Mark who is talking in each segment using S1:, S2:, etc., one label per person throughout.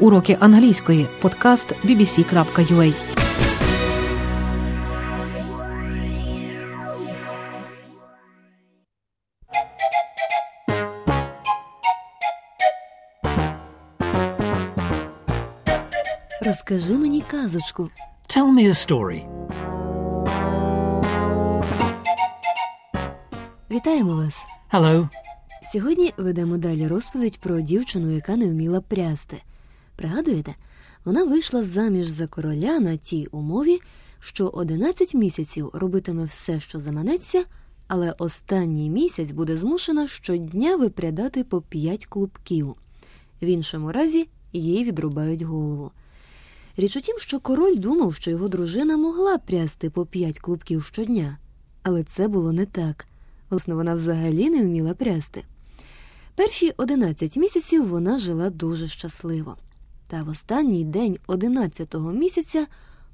S1: Уроки англійської. Подкаст bbc.ua
S2: Розкажи мені казочку.
S3: Tell me a story.
S2: Вітаємо вас!
S3: Hello.
S2: Сьогодні ведемо далі розповідь про дівчину, яка не вміла прясти. Пригадуєте, вона вийшла заміж за короля на тій умові, що 11 місяців робитиме все, що заманеться, але останній місяць буде змушена щодня випрядати по 5 клубків. В іншому разі їй відрубають голову. Річ у тім, що король думав, що його дружина могла прясти по 5 клубків щодня, але це було не так. Власне, вона взагалі не вміла прясти. Перші 11 місяців вона жила дуже щасливо. Та в останній день 11-го місяця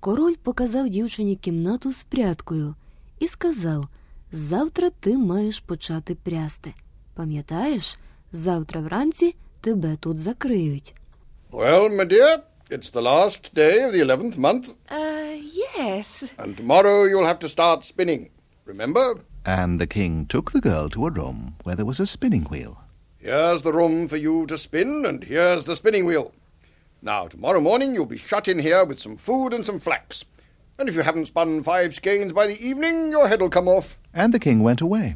S2: король показав дівчині кімнату з прядкою і сказав: Завтра ти маєш почати прясти. Пам'ятаєш, завтра вранці тебе тут закриють.
S4: Well, my dear, it's the last day of the eleventh month,
S5: Uh, yes.
S4: and tomorrow you'll have to start spinning. Remember?
S6: And the king took the girl to a room where there was a spinning wheel.
S4: Here's the room for you to spin, and here's the spinning wheel. Now, tomorrow morning you'll be shut in here with some food and some flax. And if you haven't spun five skeins by the evening, your head'll come off.
S6: And the king went away.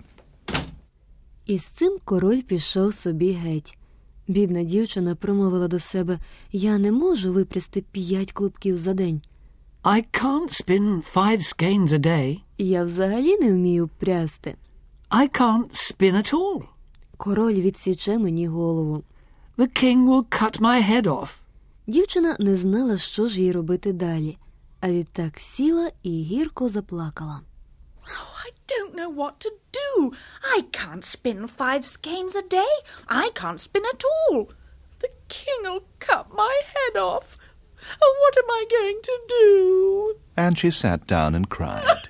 S2: І з цим король пішов собі геть. Бідна дівчина промовила до себе Я не можу випрясти п'ять клубків за день.
S3: I can't spin five skeins a day.
S2: Я взагалі не вмію прясти.
S3: I can't spin at all.
S2: Король відсіче мені голову.
S3: The king will cut my head off.
S2: Дівчина не знала, що ж їй робити далі, а відтак сіла і гірко заплакала.
S5: Oh, I don't know what to do. I can't spin five skeins a day. I can't spin at all. The king'll cut my head off. Oh, what am I going to do?
S6: And she sat down and cried.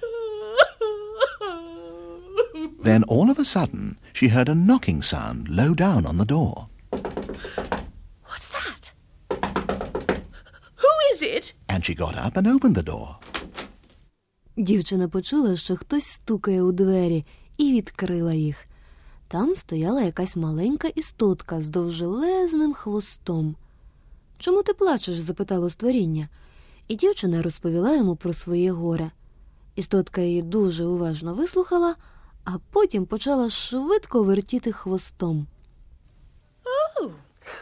S6: then all of a sudden she heard a knocking sound low down on the door. And she got up and opened the door.
S2: Дівчина почула, що хтось стукає у двері, і відкрила їх. Там стояла якась маленька істотка з довжелезним хвостом. Чому ти плачеш? запитало створіння. І дівчина розповіла йому про своє горе. Істотка її дуже уважно вислухала, а потім почала швидко вертіти хвостом.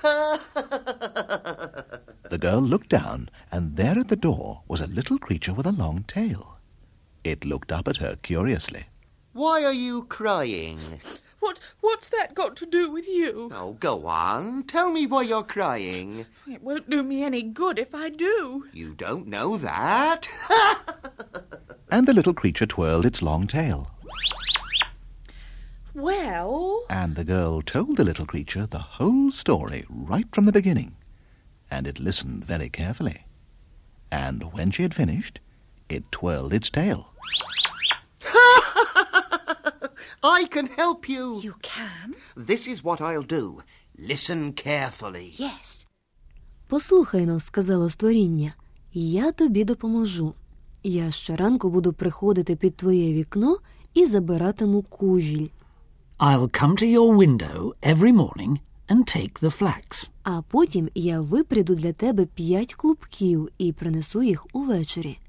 S6: The girl looked down, and there at the door was a little creature with a long tail. It looked up at her curiously.
S7: Why are you crying?
S5: What what's that got to do with you?
S7: Oh, go on. Tell me why you're crying.
S5: It won't do me any good if I do.
S7: You don't know that.
S6: And the little creature twirled its long tail.
S5: Well,
S6: And the girl told the little creature the whole story right from the beginning And it listened very carefully. And when she had finished, it twirled its tail.
S7: I can help you.
S5: you can.
S7: This is what I'll do. Listen carefully.
S5: Yes.
S2: Послухай но, сказало створіння, я тобі допоможу. Я щоранку буду приходити під твоє вікно і забиратиму кужіль.
S3: I'll come to your window every morning and take the flax.
S2: А потім я випряду для тебе п'ять клубків і принесу їх увечері.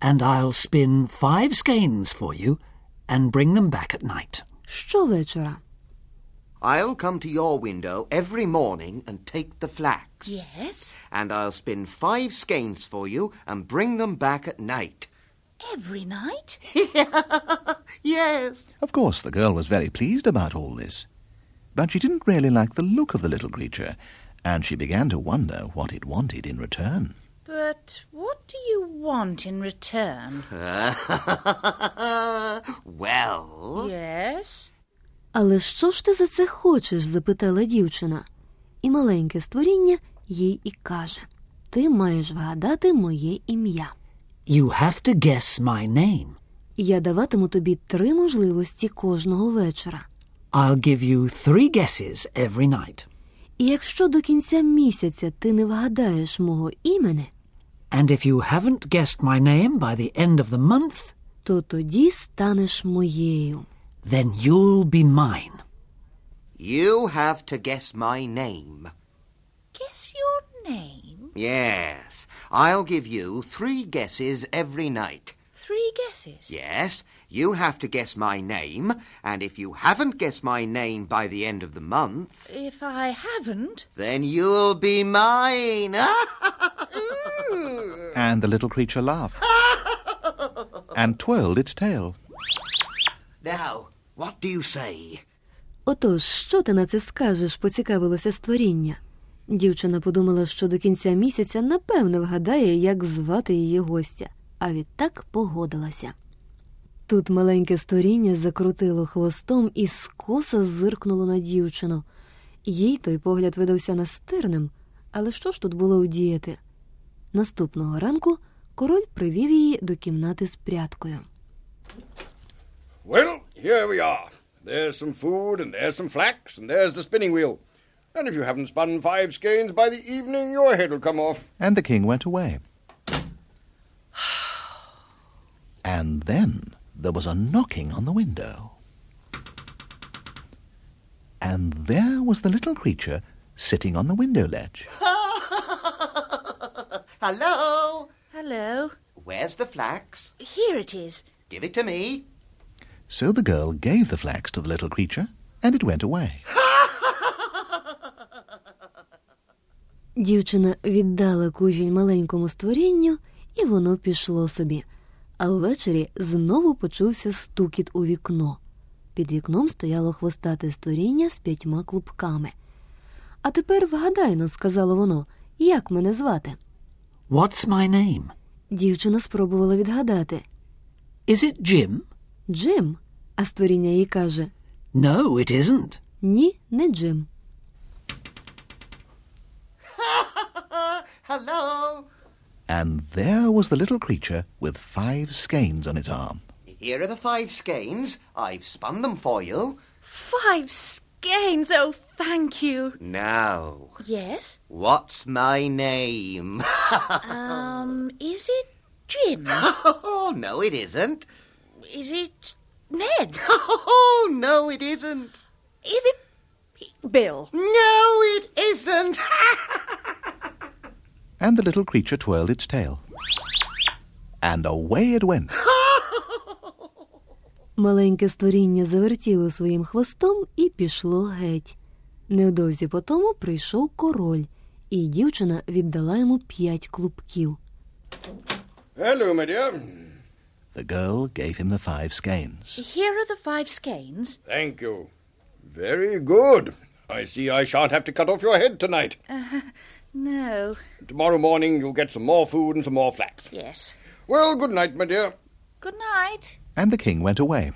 S3: And I'll spin five skeins for you and bring them back at night.
S2: Щовечора.
S7: I'll come to your window every morning and take the flax.
S5: Yes.
S7: And I'll spin five skeins for you and bring them back at night.
S5: Every night?
S7: Yes.
S6: Of course, the girl was very pleased about all this. But she didn't really like the look of the little creature, and she began to wonder what it wanted in return.
S5: But what do you want in return?
S7: well,
S5: Yes.
S2: Але що ж ти за це хочеш? запитала дівчина. І маленьке створіння їй і каже Ти маєш вгадати моє ім'я.
S3: You have to guess my name.
S2: Я даватиму тобі три можливості кожного вечора.
S3: I'll give you three guesses every night.
S2: І якщо до кінця місяця ти не вгадаєш мого імені,
S3: And if you haven't guessed my name by the end of the month,
S2: то тоді станеш моєю.
S3: then you'll be mine.
S7: You have to guess my name.
S5: Guess your name?
S7: Yes. I'll give you three guesses every night.
S5: Three guesses.
S7: Yes, you have to guess my name, and if you haven't guessed my name by the end of the month,
S5: If I haven't,
S7: then you'll be mine.
S6: And the little creature laughed and twirled its tail.
S7: now, what do you say?
S2: Отож, що ти на це скажеш? поцікавилося створіння. Дівчина подумала, що до кінця місяця напевно вгадає, як звати її гостя, а відтак погодилася. Тут маленьке створіння закрутило хвостом і скоса зиркнуло на дівчину. Їй той погляд видався настирним, але що ж тут було вдіяти? Наступного ранку король привів її до кімнати з прядкою.
S4: Well, here we are. There's some food, and there's some flax, and there's the spinning wheel. And if you haven't spun five skeins by the evening, your head will come off.
S6: And the king went away. and then there was a knocking on the window. And there was the little creature sitting on the window ledge.
S7: Hello?
S5: hello.
S7: Where's the flax?
S5: Here it is.
S7: Give it to me.
S6: So the girl gave the flax to the little creature, and it went away.
S2: Дівчина віддала кужіль маленькому створінню, і воно пішло собі. А ввечері знову почувся стукіт у вікно. Під вікном стояло хвостате створіння з п'ятьма клубками. А тепер вгадайно, сказало воно, як мене звати.
S3: What's my name?
S2: Дівчина спробувала відгадати
S3: Is it Jim?
S2: Джим. А створіння їй каже
S3: No, it isn't.
S2: Ні, не Джим.
S7: Hello?
S6: And there was the little creature with five skeins on its arm.
S7: Here are the five skeins. I've spun them for you.
S5: Five skeins. Oh, thank you.
S7: Now,
S5: Yes.
S7: what's my name?
S5: Um, is it Jim?
S7: oh, no, it isn't.
S5: Is it Ned?
S7: Oh, no, it isn't.
S5: Is it Bill?
S7: No, it isn't
S6: And the little creature twirled its tail. And away it went.
S2: Маленьке створіння завертіло своїм хвостом і пішло геть. Невдовзі по тому прийшов король, і дівчина віддала йому п'ять клубків.
S4: Hello, my dear.
S6: The girl gave him the five skeins.
S5: Here are the five skeins.
S4: Thank you. Very good. I see I shan't have to cut off your head tonight.
S5: No.
S4: Tomorrow morning you'll get some more food and some more flax.
S5: Yes.
S4: Well, good night, my dear.
S5: Good night.
S6: And the king went away.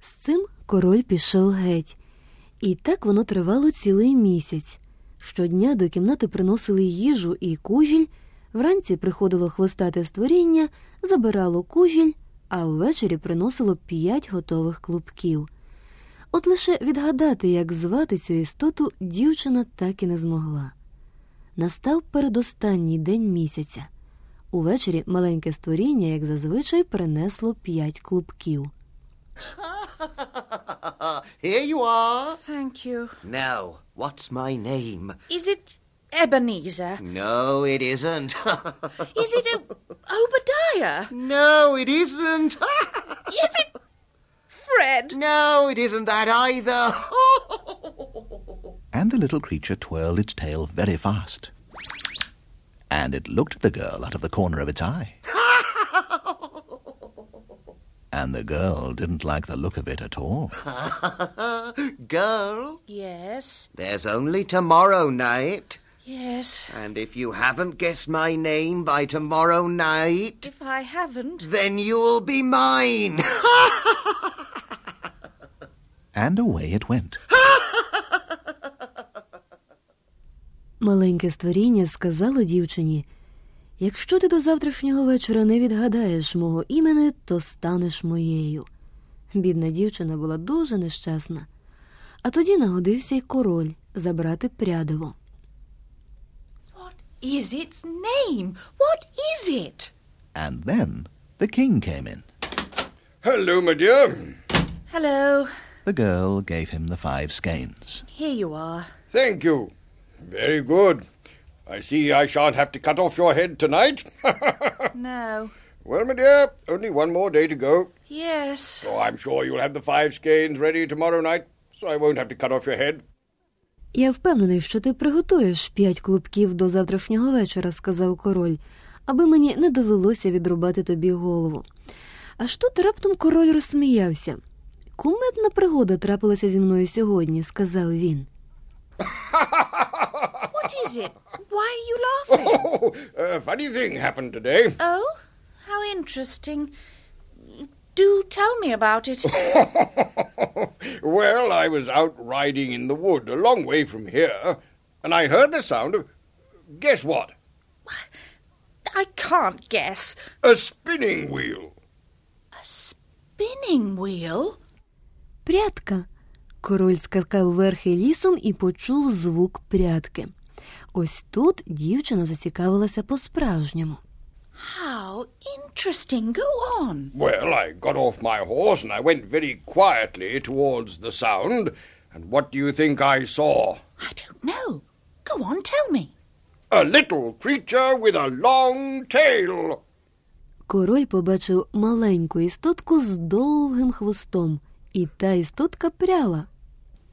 S2: З цим король пішов геть. І так воно тривало цілий місяць. Щодня до кімнати приносили їжу і кужіль, вранці приходило хвостате створіння, забирало кужіль, а ввечері приносило п'ять готових клубків. От лише відгадати, як звати цю істоту, дівчина так і не змогла. Настав передостанній день місяця. Увечері маленьке створіння, як зазвичай, принесло п'ять клубків.
S7: Here you are.
S5: Thank you.
S7: Now, what's my name?
S5: Is it Ebenezer?
S7: No, it isn't.
S5: Is it Obadiah?
S7: no, it isn't.
S5: Is it Fred?
S7: no, it isn't that either.
S6: And the little creature twirled its tail very fast. And it looked at the girl out of the corner of its eye. and the girl didn't like the look of it at all.
S7: Girl,
S5: Yes.
S7: there's only tomorrow night.
S5: Yes.
S7: And if you haven't guessed my name by tomorrow night,
S5: If I haven't.
S7: then you'll be mine.
S6: And away it went.
S2: Маленьке створіння сказало дівчині Якщо ти до завтрашнього вечора не відгадаєш мого імені, то станеш моєю. Бідна дівчина була дуже нещасна. А тоді нагодився й король, забрати прядиво.
S5: What is its name? What is it?
S6: And then the king came in.
S4: Hello, my dear.
S5: Hello.
S6: The girl gave him the five skeins.
S5: Here you are.
S4: Thank you. Very good. I see I shan't have to cut off your head tonight.
S5: No.
S4: well, my dear, only one more day to go.
S5: Yes.
S4: So I'm sure you'll have the five skeins ready tomorrow night, so I won't have to cut off your head.
S2: Я впевнений, що ти приготуєш п'ять клубків до завтрашнього вечора, сказав король, аби мені не довелося відрубати тобі голову. Аж тут раптом король розсміявся. Кумедна пригода трапилася зі мною сьогодні, сказав він.
S5: What is it? Why are you laughing?
S4: Oh, a funny thing happened today.
S5: oh, how interesting. Do tell me about it.
S4: well, I was out riding in the wood a long way from here, and I heard the sound of. Guess what?
S5: I can't guess.
S4: A spinning wheel.
S5: A spinning wheel?
S2: Прядка. Король скакав верхи лісом і почув звук прядки. Ось тут дівчина зацікавилася по-справжньому.
S5: How interesting. Go on.
S4: Well, I got off my horse and I went very quietly towards the sound, and what do you think I saw?
S5: I don't know. Go on, tell me.
S4: A little creature with a long tail.
S2: Король побачив маленьку істотку з довгим хвостом, і та істотка пряла.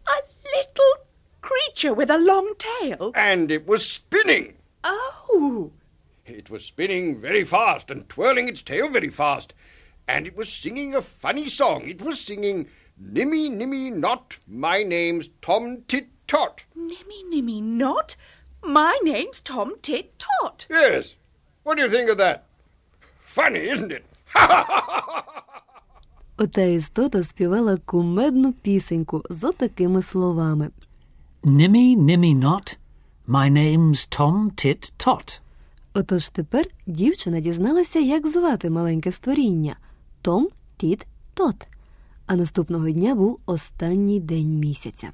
S5: A little creature with a long tail.
S4: And it was spinning.
S5: Oh.
S4: It was spinning very fast and twirling its tail very fast. And it was singing a funny song. It was singing, Nimmy, nimmy, not, my name's Tom Tit Tot.
S5: Nimmy, nimmy, not. My name's Tom Tit Tot.
S4: Yes. What do you think of that? Funny, isn't it?
S2: Ота істота співала кумедну пісеньку з отакими словами.
S3: Nimmy, nimmy not. My name's Tom Tit Tot.
S2: Отож тепер дівчина дізналася, як звати маленьке створіння Том Тіт Тот. А наступного дня був останній день місяця.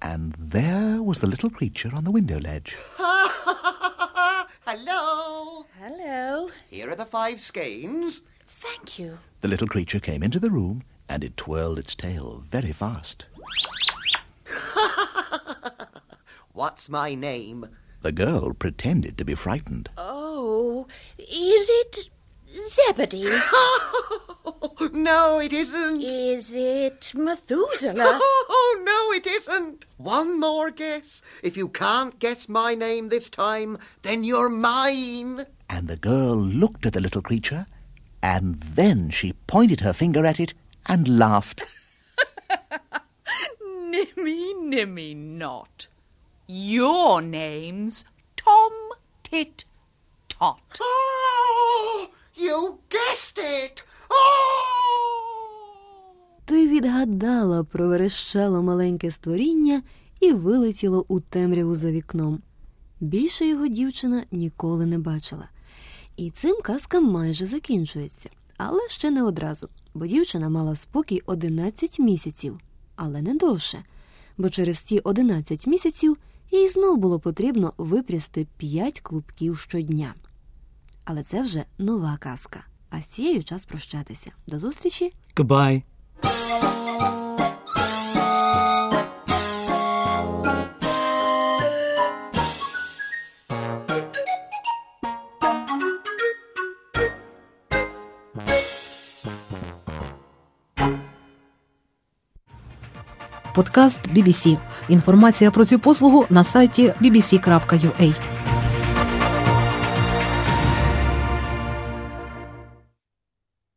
S6: And there was the little creature on the window ledge.
S7: Hello.
S5: Hello.
S7: Here are the five skeins.
S5: Thank you.
S6: The little creature came into the room and it twirled its tail very fast.
S7: What's my name?
S6: The girl pretended to be frightened.
S5: Oh, is it Zebedee?
S7: no, it isn't.
S5: is it Methuselah?
S7: Oh, no, it isn't. One more guess. If you can't guess my name this time, then you're mine.
S6: And the girl looked at the little creature, and then she pointed her finger at it and laughed.
S5: nimmy, nimmy, not. Your name's Tom Tit Tot.
S7: You guessed it. Oh!
S2: Ти відгадала, проверещало маленьке створіння і вилетіло у темряву за вікном. Більше його дівчина ніколи не бачила. І цим казка майже закінчується, але ще не одразу, бо дівчина мала спокій 11 місяців, але не довше, бо через ці 11 місяців їй знов було потрібно випрясти 5 клубків щодня. Але це вже нова казка. А з цією час прощатися. До зустрічі!
S3: Goodbye.
S1: Подкаст BBC. Інформація про цю послугу на сайті bbc.ua.